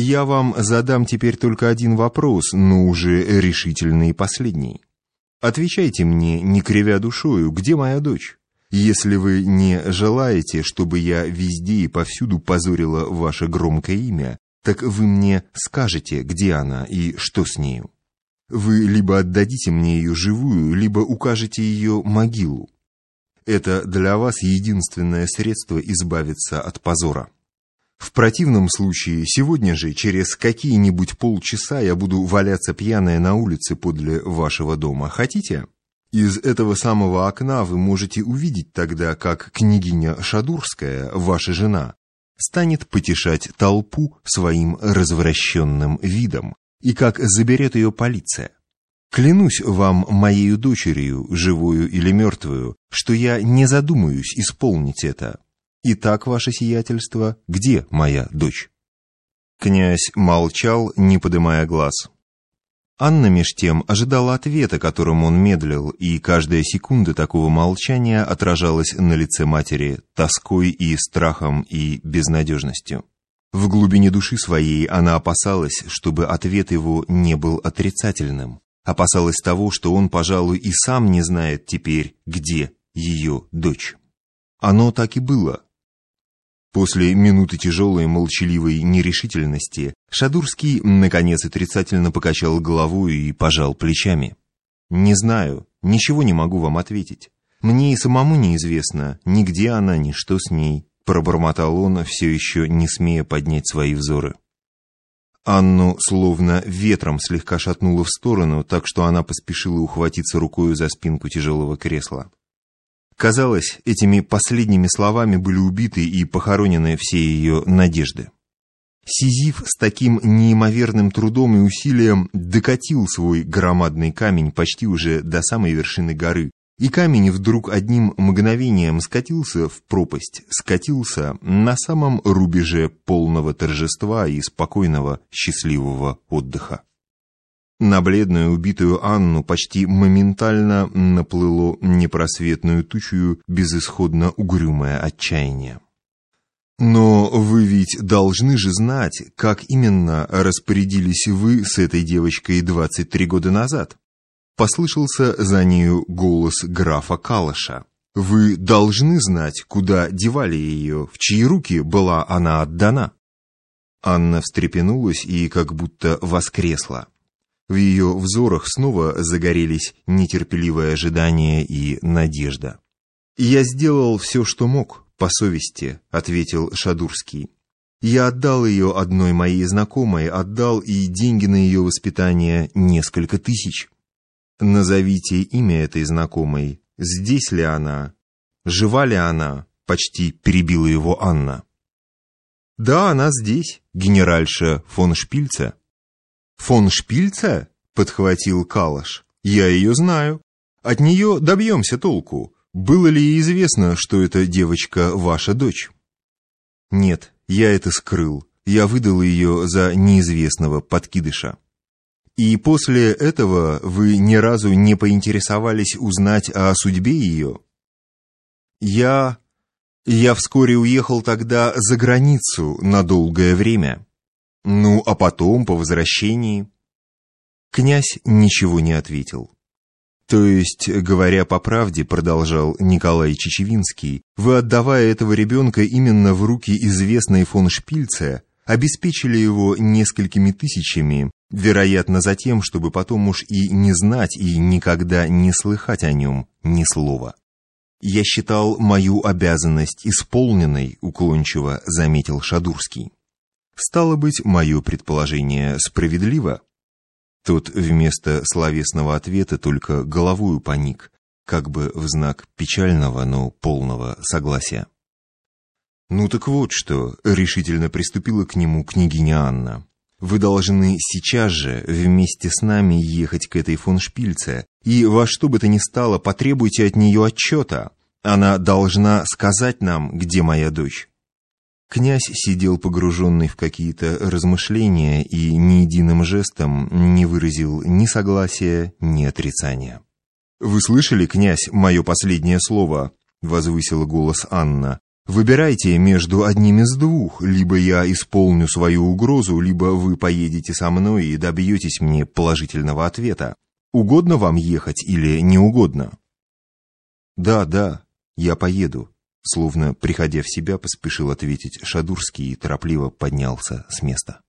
Я вам задам теперь только один вопрос, но уже решительный и последний. Отвечайте мне, не кривя душою, где моя дочь? Если вы не желаете, чтобы я везде и повсюду позорила ваше громкое имя, так вы мне скажете, где она и что с нею. Вы либо отдадите мне ее живую, либо укажете ее могилу. Это для вас единственное средство избавиться от позора. В противном случае, сегодня же, через какие-нибудь полчаса я буду валяться пьяная на улице подле вашего дома. Хотите? Из этого самого окна вы можете увидеть тогда, как княгиня Шадурская, ваша жена, станет потешать толпу своим развращенным видом, и как заберет ее полиция. Клянусь вам моею дочерью, живую или мертвую, что я не задумаюсь исполнить это. Итак, ваше сиятельство, где моя дочь? Князь молчал, не подымая глаз. Анна меж тем ожидала ответа, которым он медлил, и каждая секунда такого молчания отражалась на лице матери тоской и страхом и безнадежностью. В глубине души своей она опасалась, чтобы ответ его не был отрицательным, опасалась того, что он, пожалуй, и сам не знает теперь, где ее дочь. Оно так и было. После минуты тяжелой молчаливой нерешительности Шадурский, наконец, отрицательно покачал головой и пожал плечами. «Не знаю, ничего не могу вам ответить. Мне и самому неизвестно, ни где она, ни что с ней», пробормотал он, все еще не смея поднять свои взоры. Анну словно ветром слегка шатнуло в сторону, так что она поспешила ухватиться рукою за спинку тяжелого кресла. Казалось, этими последними словами были убиты и похоронены все ее надежды. Сизиф с таким неимоверным трудом и усилием докатил свой громадный камень почти уже до самой вершины горы, и камень вдруг одним мгновением скатился в пропасть, скатился на самом рубеже полного торжества и спокойного счастливого отдыха. На бледную убитую Анну почти моментально наплыло непросветную тучью безысходно угрюмое отчаяние. Но вы ведь должны же знать, как именно распорядились вы с этой девочкой 23 года назад. Послышался за нею голос графа Калаша. Вы должны знать, куда девали ее, в чьи руки была она отдана. Анна встрепенулась и как будто воскресла. В ее взорах снова загорелись нетерпеливое ожидание и надежда. «Я сделал все, что мог, по совести», — ответил Шадурский. «Я отдал ее одной моей знакомой, отдал и деньги на ее воспитание несколько тысяч. Назовите имя этой знакомой. Здесь ли она? Жива ли она?» — почти перебила его Анна. «Да, она здесь, генеральша фон Шпильца». «Фон Шпильца?» — подхватил Калаш. «Я ее знаю. От нее добьемся толку. Было ли ей известно, что эта девочка ваша дочь?» «Нет, я это скрыл. Я выдал ее за неизвестного подкидыша». «И после этого вы ни разу не поинтересовались узнать о судьбе ее?» «Я... я вскоре уехал тогда за границу на долгое время». Ну, а потом, по возвращении... Князь ничего не ответил. То есть, говоря по правде, продолжал Николай Чечевинский, вы, отдавая этого ребенка именно в руки известной фон Шпильце, обеспечили его несколькими тысячами, вероятно, за тем, чтобы потом уж и не знать и никогда не слыхать о нем ни слова. «Я считал мою обязанность исполненной», — уклончиво заметил Шадурский. Стало быть, мое предположение справедливо? Тот вместо словесного ответа только головою поник, как бы в знак печального, но полного согласия. «Ну так вот что», — решительно приступила к нему княгиня Анна. «Вы должны сейчас же вместе с нами ехать к этой фон Шпильце, и во что бы то ни стало потребуйте от нее отчета. Она должна сказать нам, где моя дочь». Князь сидел погруженный в какие-то размышления и ни единым жестом не выразил ни согласия, ни отрицания. «Вы слышали, князь, мое последнее слово?» — возвысила голос Анна. Выбирайте между одним из двух. Либо я исполню свою угрозу, либо вы поедете со мной и добьетесь мне положительного ответа. Угодно вам ехать или не угодно? Да, да, я поеду. Словно приходя в себя, поспешил ответить Шадурский и торопливо поднялся с места.